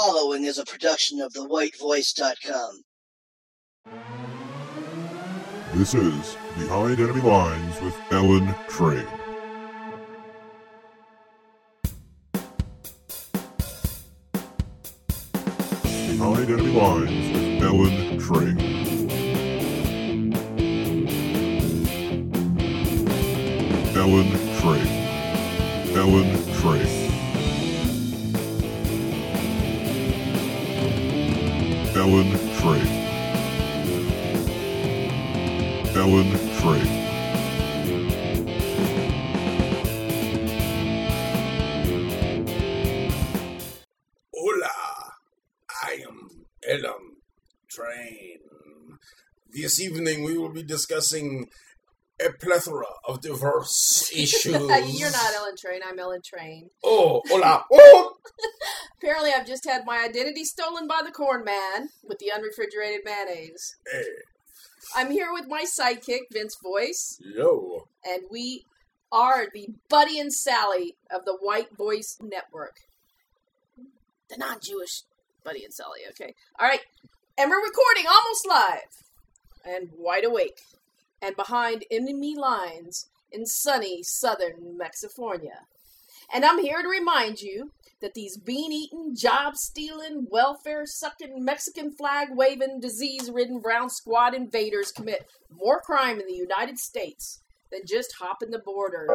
following is a production of thewhitevoice.com. This is Behind Enemy Lines with Ellen Train. Behind Enemy Lines with Ellen Train. Ellen Train. Ellen discussing a plethora of diverse issues. You're not Ellen Train. I'm Ellen Train. Oh, hola. Oh! Apparently, I've just had my identity stolen by the corn man with the unrefrigerated mayonnaise. Hey, I'm here with my sidekick, Vince Voice, yo. and we are the Buddy and Sally of the White Voice Network. The non Jewish Buddy and Sally, okay? All right. And we're recording almost live and wide awake and behind enemy lines in sunny southern Mexifornia. And I'm here to remind you that these bean eating, job stealing, welfare sucking, Mexican flag waving, disease ridden brown squad invaders commit more crime in the United States than just hopping the border.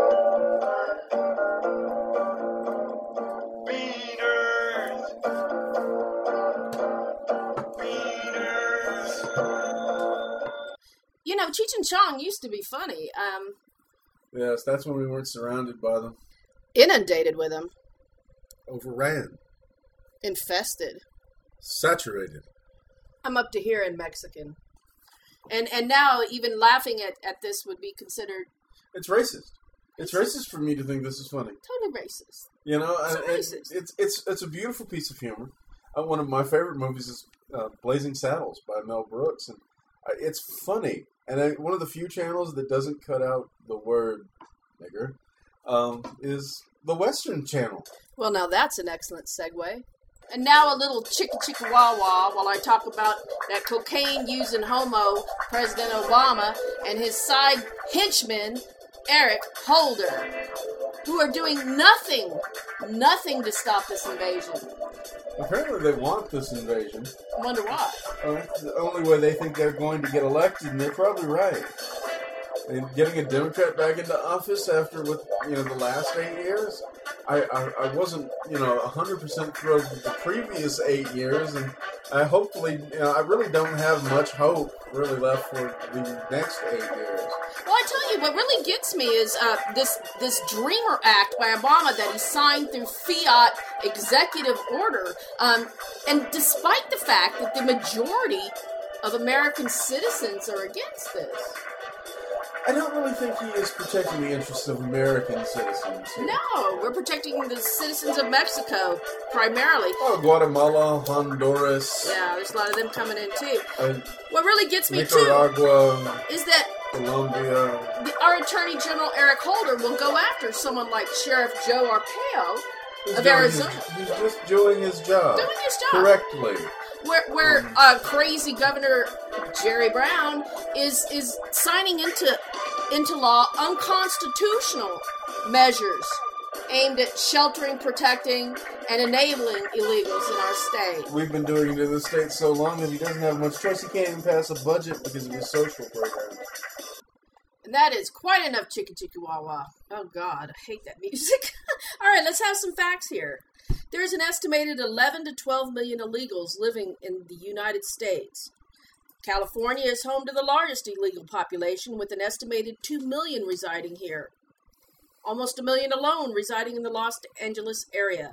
You know, Cheech and Chong used to be funny. Um, Yes, that's when we weren't surrounded by them. inundated with them, Overran. infested. Saturated. I'm up to here in Mexican. And and now even laughing at, at this would be considered It's racist. It's racist for me to think this is funny. totally racist. You know, It's and- and racist. it's it's it's a beautiful piece of humor. Uh, one of my favorite movies is uh, Blazing Saddles by Mel Brooks, and uh, it's funny. And I, one of the few channels that doesn't cut out the word "nigger" um, is the Western Channel. Well, now that's an excellent segue. And now a little chicka chicka wah wah while I talk about that cocaine using homo, President Obama, and his side henchman, Eric Holder, who are doing nothing, nothing to stop this invasion. Apparently, they want this invasion. I wonder why. Uh, it's the only way they think they're going to get elected, and they're probably right. And getting a Democrat back into office after with you know the last eight years, I I, I wasn't you know hundred percent thrilled with the previous eight years, and I hopefully you know I really don't have much hope really left for the next eight years. Well, I tell you, what really gets me is uh, this this Dreamer Act by Obama that he signed through fiat executive order. Um, and despite the fact that the majority of American citizens are against this, I don't really think he is protecting the interests of American citizens. here. no, we're protecting the citizens of Mexico primarily. Oh, Guatemala, Honduras, Yeah, there's a lot of them coming in too. uh, What really gets me too Nicaragua, is that Colombia. the, our Attorney General Eric Holder will go after someone like Sheriff Joe Arpaio He's of Arizona. His, he's just doing his job. doing his job. Correctly. where where uh, crazy Governor Jerry Brown is is signing into into law unconstitutional measures aimed at sheltering, protecting, and enabling illegals in our state. We've been doing it in the state so long that he doesn't have much choice. He can't even pass a budget because of his social program. And that is quite enough chicka chicka wah wah. Oh God, I hate that music. All right, let's have some facts here. There's an estimated 11 to 12 million illegals living in the United States. California is home to the largest illegal population, with an estimated 2 million residing here. Almost a million alone residing in the Los Angeles area.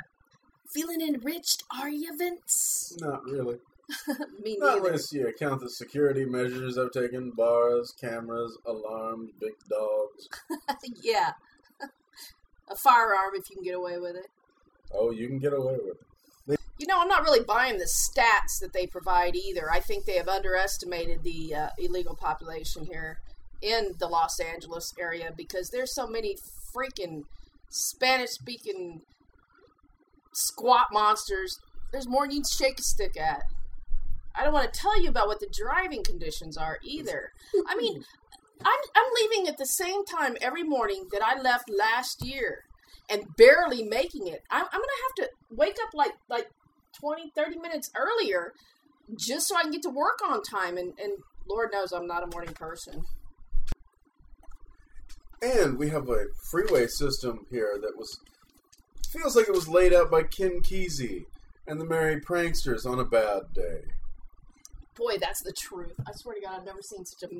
Feeling enriched, are you, Vince? Not really. Me Not neither. unless you count the security measures I've taken bars, cameras, alarms, big dogs. yeah. a firearm if you can get away with it. Oh, you can get away with it. You know, I'm not really buying the stats that they provide either. I think they have underestimated the uh, illegal population here in the Los Angeles area because there's so many freaking Spanish speaking squat monsters there's more than you shake a stick at. I don't want to tell you about what the driving conditions are either. I mean, I'm I'm leaving at the same time every morning that I left last year, and barely making it. I'm, I'm gonna have to wake up like like 20, 30 minutes earlier, just so I can get to work on time. And and Lord knows I'm not a morning person. And we have a freeway system here that was feels like it was laid out by Ken Kesey and the Merry Pranksters on a bad day. Boy, that's the truth. I swear to God, I've never seen such a.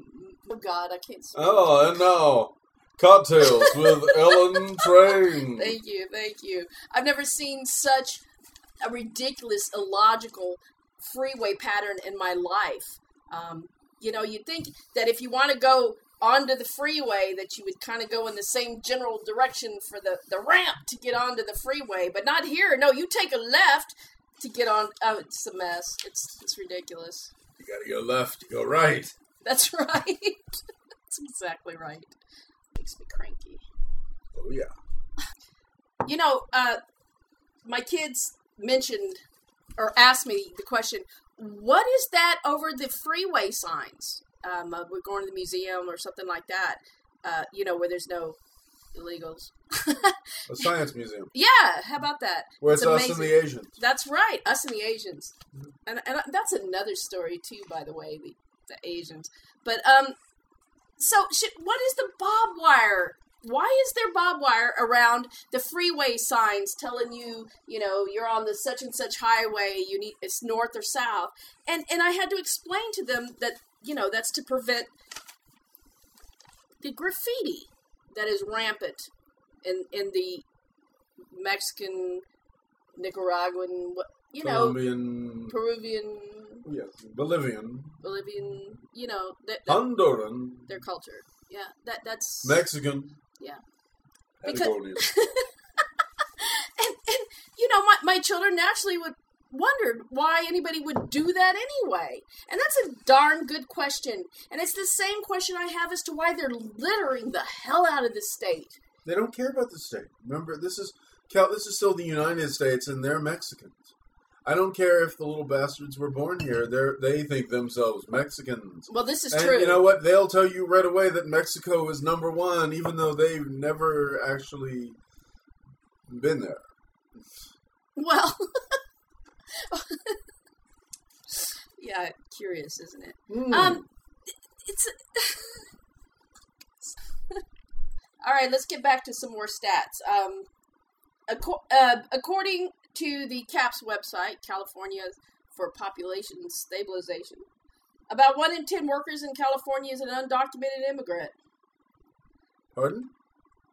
Oh God, I can't. Oh, and now cocktails with Ellen Train. Thank you, thank you. I've never seen such a ridiculous, illogical freeway pattern in my life. Um, you know, you'd think that if you want to go onto the freeway, that you would kind of go in the same general direction for the, the ramp to get onto the freeway, but not here. No, you take a left to get on. Oh, it's a mess. It's it's ridiculous. You gotta go left, you go right. That's right. That's exactly right. Makes me cranky. Oh yeah. You know, uh, my kids mentioned or asked me the question, "What is that over the freeway signs? Um, uh, we're going to the museum or something like that. Uh, you know, where there's no illegals." A science museum. yeah, how about that? Where it's, It's us and the Asians. That's right, us and the Asians, and and that's another story too, by the way, the the Asians. But um, so should, what is the bob wire? Why is there bob wire around the freeway signs telling you, you know, you're on the such and such highway, you need it's north or south, and and I had to explain to them that you know that's to prevent the graffiti that is rampant in in the Mexican, Nicaraguan, you know, Colombian, Peruvian, yes, Bolivian, Bolivian, you know, that, that- Honduran, their culture. Yeah, that that's Mexican, Yeah. Because- and, and you know, my my children naturally would wondered why anybody would do that anyway. And that's a darn good question. And it's the same question I have as to why they're littering the hell out of the state. They don't care about the state. Remember, this is Cal. This is still the United States, and they're Mexicans. I don't care if the little bastards were born here. They they think themselves Mexicans. Well, this is and true. you know what? They'll tell you right away that Mexico is number one, even though they've never actually been there. Well, yeah, curious, isn't it? Hmm. Um, it's. All right, let's get back to some more stats. Um, acco- uh, according to the CAPS website, California for Population Stabilization, about one in ten workers in California is an undocumented immigrant. Pardon?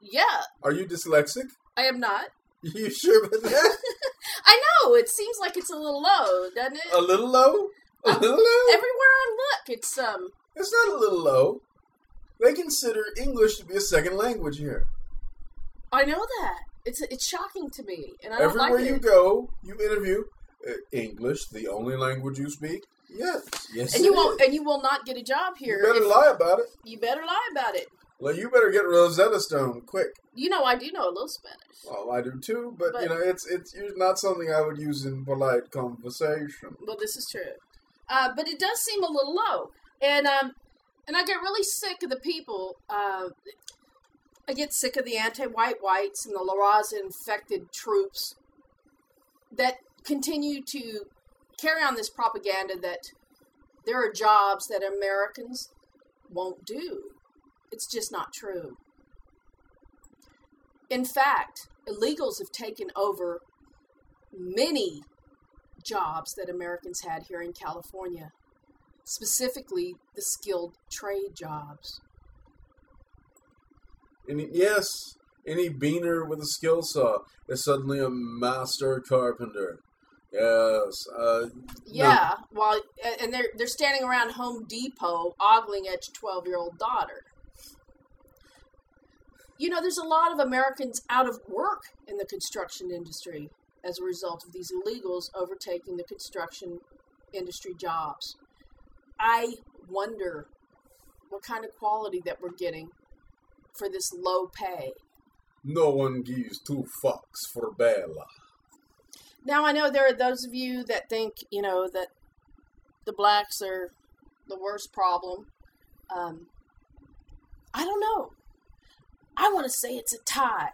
Yeah, Are you dyslexic? I am not. You sure about that? I know it seems like it's a little low, doesn't it? a little low. A Um, little low. Everywhere I look, it's um. It's not a little low. They consider English to be a second language here. I know that it's it's shocking to me, and I don't Everywhere like you it. go, you interview uh, English, the only language you speak. Yes, yes, and you it won't is. and you will not get a job here. You better if- lie about it. You better lie about it. Well, you better get Rosetta Stone quick. You know I do know a little Spanish. Well, I do too, but, But- you know, it's it's not something I would use in polite conversation. Well, this is true, uh, but it does seem a little low, and um, and I get really sick of the people. Uh, I get sick of the anti-white whites and the La Raza infected troops that continue to carry on this propaganda that there are jobs that Americans won't do. It's just not true. In fact, illegals have taken over many jobs that Americans had here in California, specifically the skilled trade jobs. And yes, any beaner with a skill saw is suddenly a master carpenter. Yes, uh, Yeah, while and they're they're standing around Home Depot ogling at your twelve year old daughter. You know, there's a lot of Americans out of work in the construction industry as a result of these illegals overtaking the construction industry jobs. I wonder what kind of quality that we're getting for this low pay. no one gives two fucks for Bella. Now I know there are those of you that think you know that the blacks are the worst problem. Um, I don't know. I want to say it's a tie,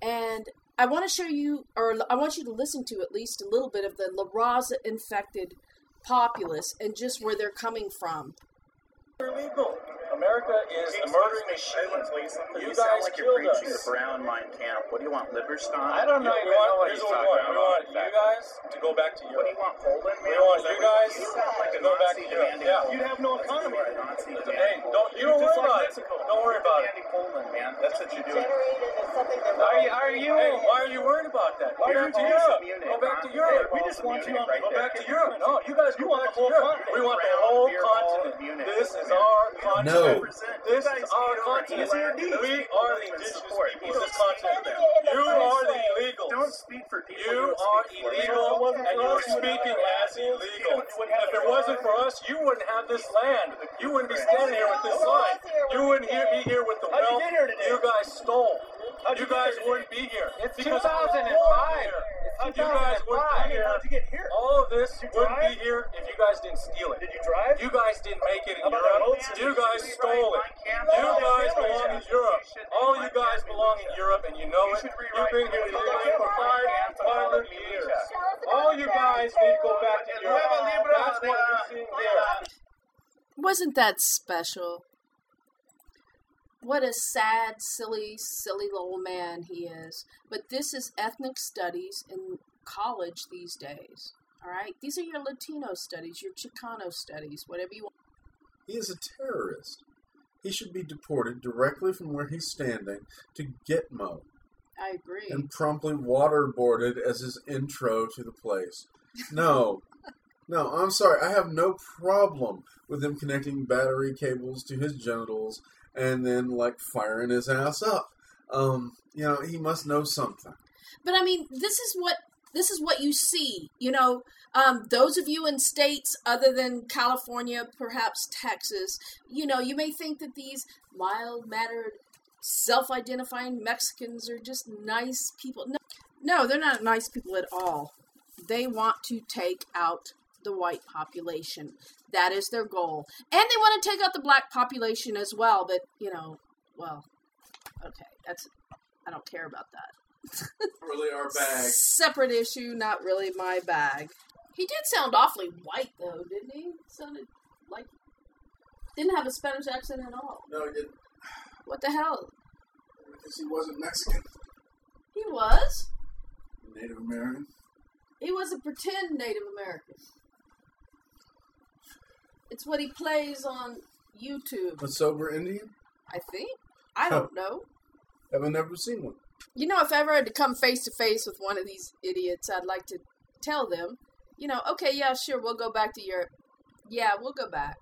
and I want to show you, or I want you to listen to at least a little bit of the La Raza infected populace and just where they're coming from. illegal. America is a murdering machine. You You guys sound like you're killed preaching us. the Brown Mein Kampf. What do you want, Liberstein? I don't know. You We don't know want, here's what we want. We want you guys to go back to Europe. What do you want, Poland? We want you guys You sound like to go back to Europe. Yeah. Poland. You have no economy. You are a Nazi Hey, don't you don't worry about it. Don't worry about it. Poland, man. That's what you're doing. Are you, are you, hey, why are you worried about that? Why You're you to Europe? Go back to? Europe. We just want you to go back to Europe. No, you guys go back to Europe. We want the whole beer hall of continent. This is our continent. No. This is our continent. We are the indigenous people of this continent. You are the illegals. Don't speak for people. You are speak illegal, you. and you're speaking as illegal. If it wasn't for us, you wouldn't have this land. You wouldn't be standing here with this sign. You wouldn't be here with the How'd you wealth get here today? you guys stole. You you guys wouldn't be here. It's Because 2005. You guys wouldn't be here. How'd you get here? All of this wouldn't be here if you guys didn't steal it. Did you drive? You guys didn't make it in How about Europe. that You guys system? stole it. Mein Kampf. You guys belong in Europe. All you guys belong in Europe, and you know You it. should You've been here illegally for Kampf. five, five hundred years. All you guys need to go back to Europe. That's what you're seeing there. Wasn't that special? What a sad, silly, silly little man he is. But this is ethnic studies in college these days. All right? These are your Latino studies, your Chicano studies, whatever you want. He is a terrorist. He should be deported directly from where he's standing to Gitmo I agree. and promptly waterboarded as his intro to the place. No. No, I'm sorry. I have no problem with him connecting battery cables to his genitals and then, like, firing his ass up. Um, you know, he must know something. But I mean, this is what this is what you see. You know, um, those of you in states other than California, perhaps Texas, you know, you may think that these mild mannered, self identifying Mexicans are just nice people. No, no, they're not nice people at all. They want to take out the white population. That is their goal. And they want to take out the black population as well, but, you know, well, okay, that's, I don't care about that. Really, our bag. Separate issue, not really my bag. He did sound awfully white, though, didn't he? Sounded like didn't have a Spanish accent at all. No, he didn't. What the hell? Because he wasn't Mexican. He was. Native American. He was a pretend Native American. It's what he plays on YouTube, A sober Indian? I think. I don't know. Haven't never seen one. You know, if I ever had to come face to face with one of these idiots, I'd like to tell them, you know, okay, yeah, sure, we'll go back to Europe. Yeah, we'll go back.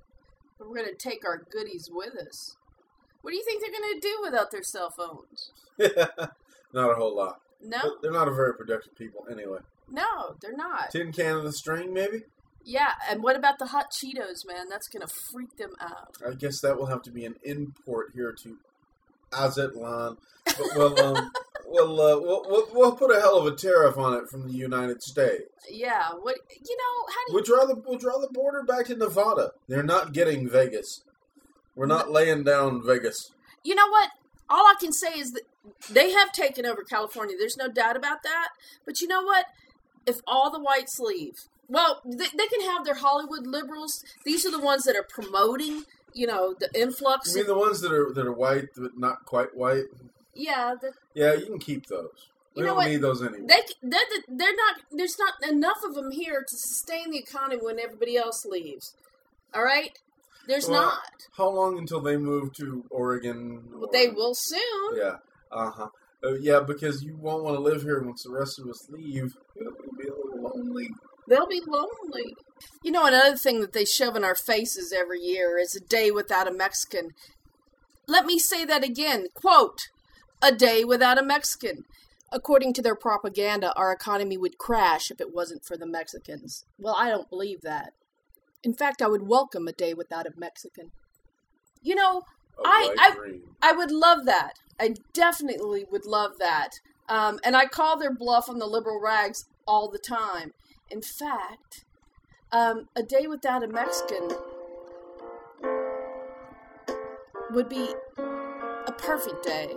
But we're going to take our goodies with us. What do you think they're going to do without their cell phones? not a whole lot. No, But they're not a very productive people anyway. no, they're not. Tin can of the string, maybe? Yeah, and what about the hot Cheetos, man? That's going to freak them out. I guess that will have to be an import here to Azatlan. But we'll, um, we'll, uh, we'll, we'll, put a hell of a tariff on it from the United States. Yeah, what, you know, how do you. We'll draw the we'll draw the border back to Nevada. They're not getting Vegas. We're not laying down Vegas. You know what? All I can say is that they have taken over California. There's no doubt about that. But you know what? If all the whites leave, well, they, they can have their Hollywood liberals. These are the ones that are promoting, you know, the influx. You mean the ones that are that are white but not quite white? Yeah, the, Yeah, you can keep those. We You know don't what? need those anymore. they they're, they're not. There's not enough of them here to sustain the economy when everybody else leaves. All right, there's Well, not. How long until they move to Oregon? But or- they will soon. Yeah. Uh-huh. Uh, yeah, because you won't want to live here once the rest of us leave. It'll be a little lonely. They'll be lonely. You know, another thing that they shove in our faces every year is a day without a Mexican. Let me say that again. Quote, a day without a Mexican. According to their propaganda, our economy would crash if it wasn't for the Mexicans. Well, I don't believe that. In fact, I would welcome a day without a Mexican. You know, I- I- dream. I would love that. I definitely would love that. Um, and I call their bluff on the liberal rags all the time. In fact, um, a day without a Mexican would be a perfect day.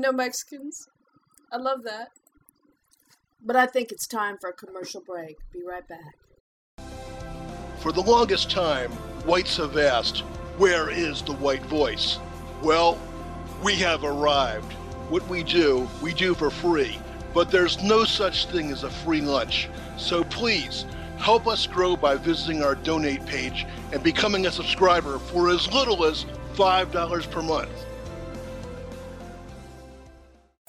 No Mexicans. I love that. But I think it's time for a commercial break. Be right back. For the longest time, whites have asked, Where is the white voice? Well, we have arrived. What we do, we do for free. But there's no such thing as a free lunch. So please, help us grow by visiting our donate page and becoming a subscriber for as little as $5 per month.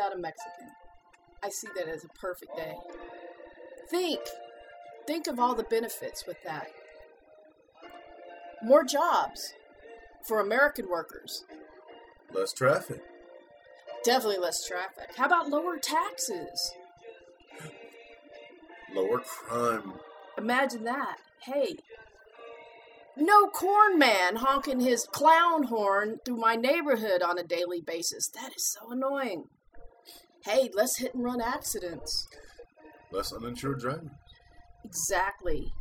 without a Mexican. I see that as a perfect day. Think. Think of all the benefits with that. More jobs for American workers. Less traffic. Definitely less traffic. How about lower taxes? Lower crime. Imagine that. Hey, no corn man honking his clown horn through my neighborhood on a daily basis. That is so annoying. Hey, less hit and run accidents. Less uninsured driving. Exactly.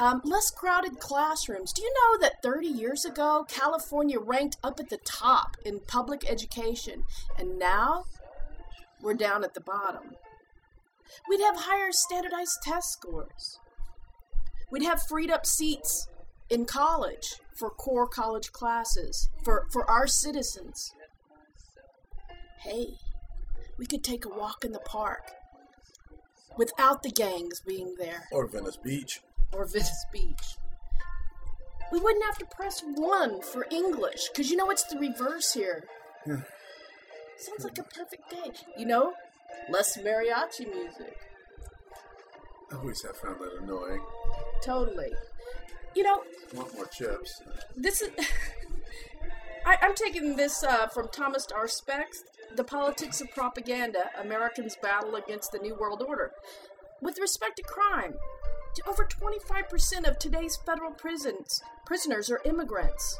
Um, less crowded classrooms. Do you know that 30 years ago, California ranked up at the top in public education, and now we're down at the bottom? We'd have higher standardized test scores. We'd have freed up seats in college for core college classes for, for our citizens. Hey, we could take a walk in the park without the gangs being there Or Venice Beach. or Venice Beach. We wouldn't have to press one for English because you know it's the reverse here. Sounds like a perfect day. You know, less mariachi music. I always have found that annoying. Totally. You know, Want more chips. this is. I, I'm taking this uh, from Thomas R. Spex, The Politics of Propaganda Americans' Battle Against the New World Order. With respect to crime, over 25% of today's federal prisons prisoners are immigrants.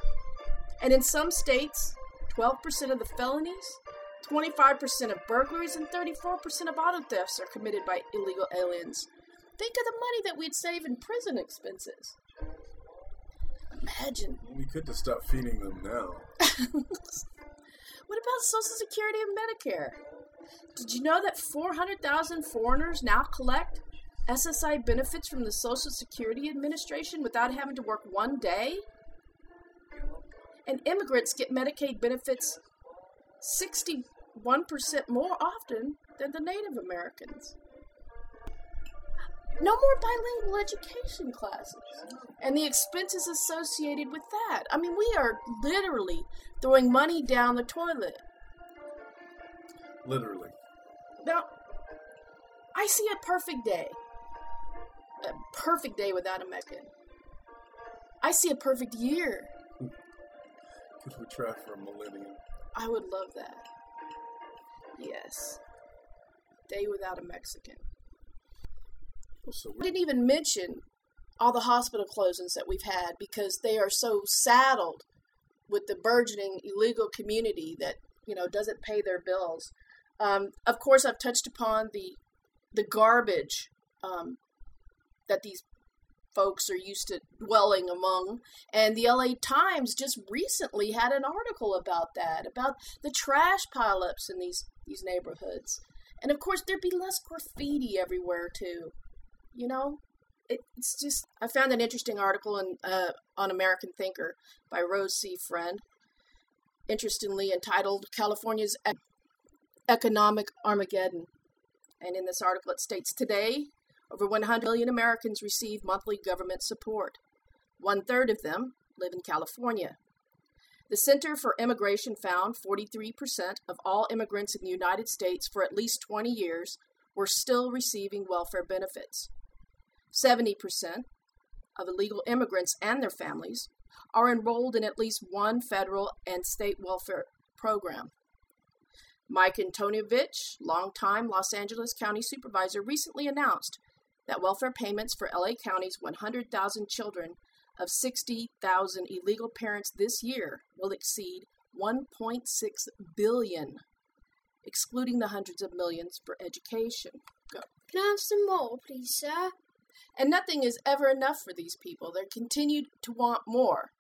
And in some states, 12% of the felonies, 25% of burglaries, and 34% of auto thefts are committed by illegal aliens. Think of the money that we'd save in prison expenses. Imagine We could just stop feeding them now. what about Social Security and Medicare? Did you know that 400,000 foreigners now collect SSI benefits from the Social Security Administration without having to work one day? And immigrants get Medicaid benefits 61% more often than the Native Americans. No more bilingual education classes and the expenses associated with that. I mean, we are literally throwing money down the toilet. Literally. Now, I see a perfect day. A perfect day without a Mecca. I see a perfect year. Could we try for a millennium? I would love that. Yes. Day without a Mexican. So I didn't even mention all the hospital closings that we've had because they are so saddled with the burgeoning illegal community that you know doesn't pay their bills. Um, of course, I've touched upon the the garbage um, that these folks are used to dwelling among, and the LA Times just recently had an article about that, about the trash pileups in these these neighborhoods, and of course there'd be less graffiti everywhere too. You know, it, it's just I found an interesting article in uh, on American Thinker by Rose C. Friend, interestingly entitled "California's e- Economic Armageddon," and in this article it states today over 100 million Americans receive monthly government support. One third of them live in California. The Center for Immigration found 43% of all immigrants in the United States for at least 20 years were still receiving welfare benefits. 70% of illegal immigrants and their families are enrolled in at least one federal and state welfare program. Mike Antonovich, longtime Los Angeles County supervisor, recently announced that welfare payments for LA County's 100,000 children of 60,000 illegal parents this year will exceed 1.6 billion, excluding the hundreds of millions for education. Go. Can I have some more, please, sir? And nothing is ever enough for these people. They continue to want more.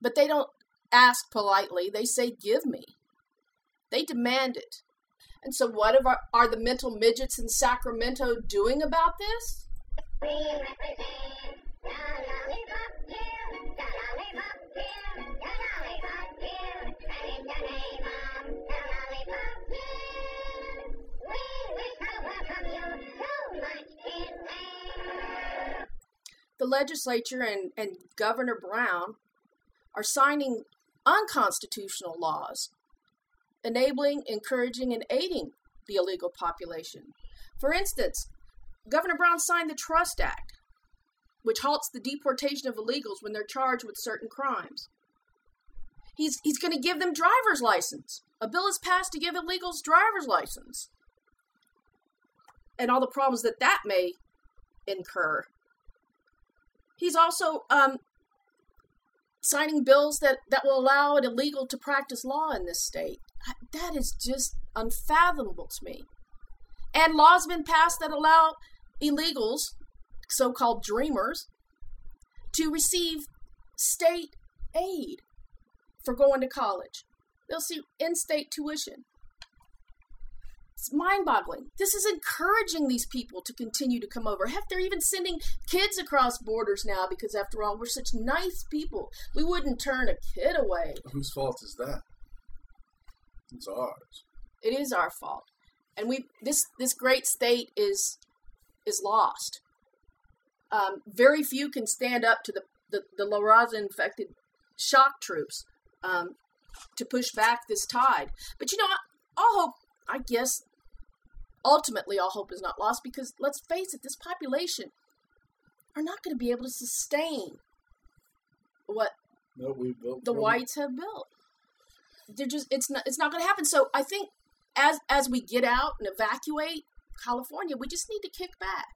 But they don't ask politely, they say, Give me. They demand it. And so, what are, are the mental midgets in Sacramento doing about this? The legislature and, and Governor Brown are signing unconstitutional laws enabling, encouraging, and aiding the illegal population. For instance, Governor Brown signed the Trust Act, which halts the deportation of illegals when they're charged with certain crimes. He's, he's going to give them driver's license. A bill is passed to give illegals driver's license. And all the problems that that may incur. He's also um, signing bills that, that will allow an illegal to practice law in this state. That is just unfathomable to me. And laws have been passed that allow illegals, so called dreamers, to receive state aid for going to college. They'll see in state tuition. It's mind boggling. This is encouraging these people to continue to come over. Heck, they're even sending kids across borders now because, after all, we're such nice people. We wouldn't turn a kid away. Whose fault is that? It's ours. It is our fault, and we this this great state is is lost. Um, very few can stand up to the the, the La Raza infected shock troops um, to push back this tide. But you know, all hope, I guess, ultimately, all hope is not lost because let's face it, this population are not going to be able to sustain what no, we built the whites have built they're just it's not it's not going to happen. So I think as as we get out and evacuate California, we just need to kick back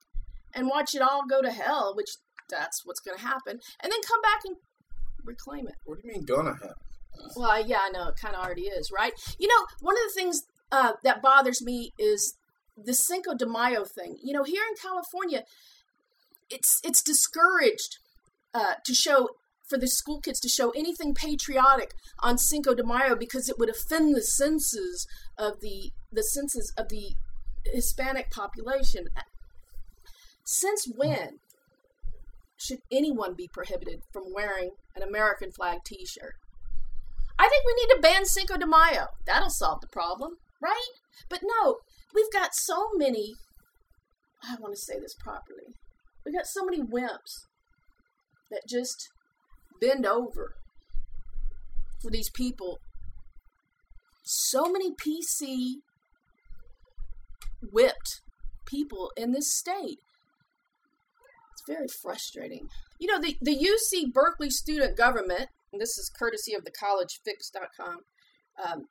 and watch it all go to hell, which that's what's going to happen, and then come back and reclaim it. What do you mean gonna happen? Well, yeah, I know it kind of already is, right? You know, one of the things uh, that bothers me is the Cinco de Mayo thing. You know, here in California, it's it's discouraged uh, to show for the school kids to show anything patriotic on Cinco de Mayo because it would offend the senses of the the senses of the Hispanic population. Since when should anyone be prohibited from wearing an American flag T-shirt? I think we need to ban Cinco de Mayo. That'll solve the problem, right? But no, we've got so many. I want to say this properly. We've got so many wimps that just bend over for these people so many PC whipped people in this state. It's very frustrating. You know, the, the UC Berkeley student government, and this is courtesy of the collegefix.com, um,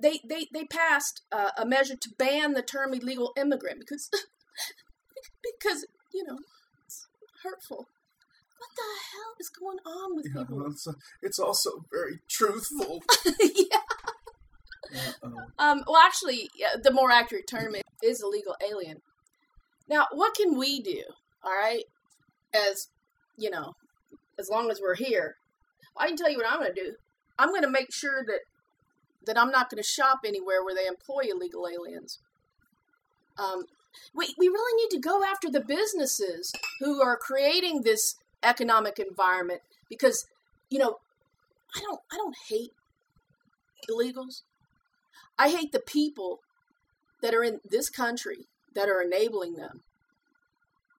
they, they, they passed uh, a measure to ban the term illegal immigrant because, because you know, it's hurtful. What the hell is going on with Yeah, people? it's, it's also very truthful. yeah. Uh-oh. Um, well, actually, the more accurate term is illegal alien. Now, what can we do? All right, as you know, as long as we're here, I can tell you what I'm going to do. I'm going to make sure that that I'm not going to shop anywhere where they employ illegal aliens. Um, we we really need to go after the businesses who are creating this economic environment because you know I don't I don't hate illegals. I hate the people that are in this country that are enabling them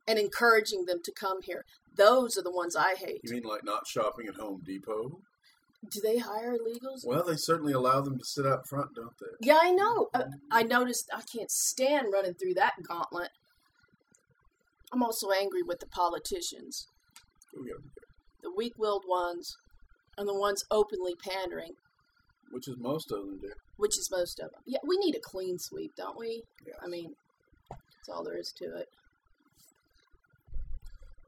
and encouraging them to come here. Those are the ones I hate. You mean like not shopping at Home Depot? Do they hire illegals? Well, they certainly allow them to sit out front, don't they? Yeah, I know. I, I noticed I can't stand running through that gauntlet. I'm also angry with the politicians, oh, Go the weak willed ones, and the ones openly pandering, Which is most of them do. which is most of them. Yeah, we need a clean sweep, don't we? Yeah. I mean, that's all there is to it.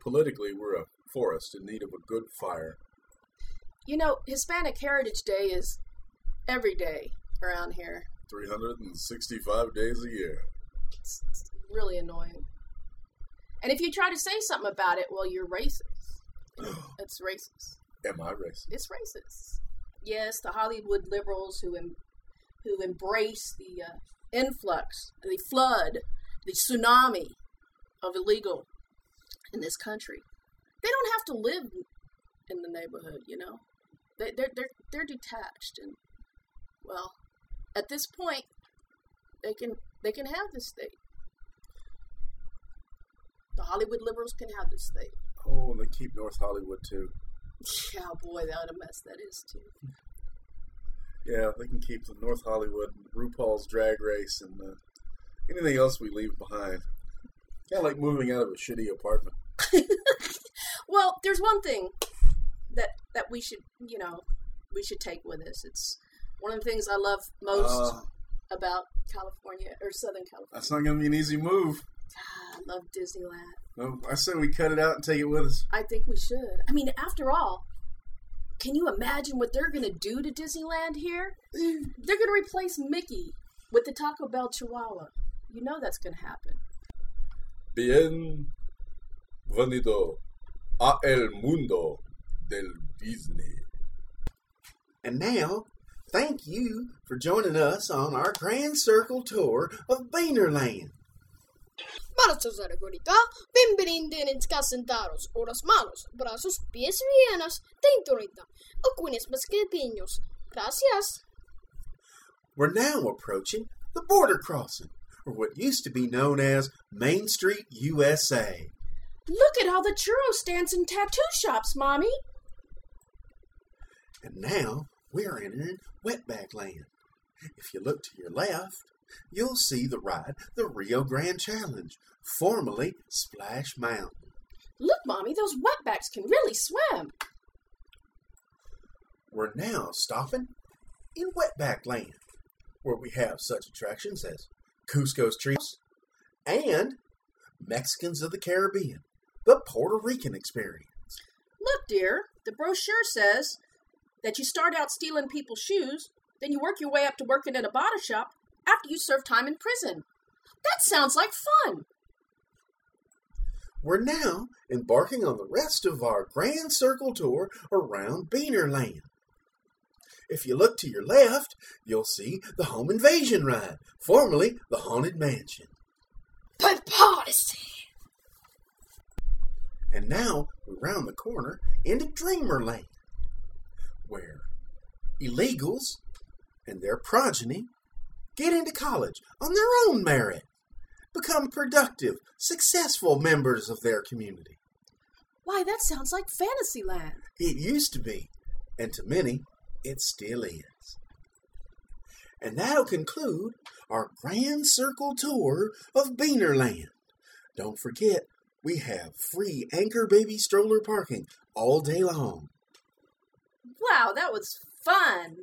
Politically, we're a forest in need of a good fire. You know, Hispanic Heritage Day is every day around here. 365 days a year. It's, it's really annoying. And if you try to say something about it, well, you're racist. It's racist. Am I racist? It's racist. Yes, the Hollywood liberals who em- who embrace the uh, influx, the flood, the tsunami of illegal in this country. They don't have to live in the neighborhood, you know. They, they're they're they're detached, and well, at this point, they can they can have this state. The Hollywood liberals can have this state. Oh, and they keep North Hollywood too. Yeah, boy, that a mess that is too. Yeah, they can keep the North Hollywood, RuPaul's Drag Race, and uh, anything else we leave behind. Kind of like moving out of a shitty apartment. Well, there's one thing that that we should, you know, we should take with us. It's one of the things I love most Uh, about California or Southern California. that's not going to be an easy move. Ah, I love Disneyland. No, I say we cut it out and take it with us. I think we should. I mean, after all, can you imagine what they're going to do to Disneyland here? They're going to replace Mickey with the Taco Bell Chihuahua. You know that's going to happen. Bienvenido a el mundo del Disney. And now, thank you for joining us on our Grand Circle tour of Beanerland. Para sus seguridad, bienvenidos a sentados, horas manos, brazos, pies y piernas, cinturita, o más pequeños. Gracias. We're now approaching the border crossing, or what used to be known as Main Street, USA. Look at all the churro stands and tattoo shops, Mommy. And now we're entering Wetback Land. If you look to your left, you'll see the ride the Rio Grande Challenge, formerly Splash Mountain. Look, Mommy, those wetbacks can really swim. We're now stopping in Wetback Land, where we have such attractions as Cusco's Trees and Mexicans of the Caribbean, the Puerto Rican experience. Look, dear, the brochure says that you start out stealing people's shoes, then you work your way up to working in a bottle shop after you serve time in prison. That sounds like fun. We're now embarking on the rest of our Grand Circle tour around Beanerland. If you look to your left, you'll see the Home Invasion Ride, formerly the Haunted Mansion. But policy. And now we round the corner into Dreamerland, where illegals and their progeny get into college on their own merit, become productive, successful members of their community. Why, that sounds like fantasy land. It used to be, and to many, it still is. And that'll conclude our Grand Circle tour of Beanerland. Don't forget, we have free Anchor Baby stroller parking all day long. Wow, that was fun.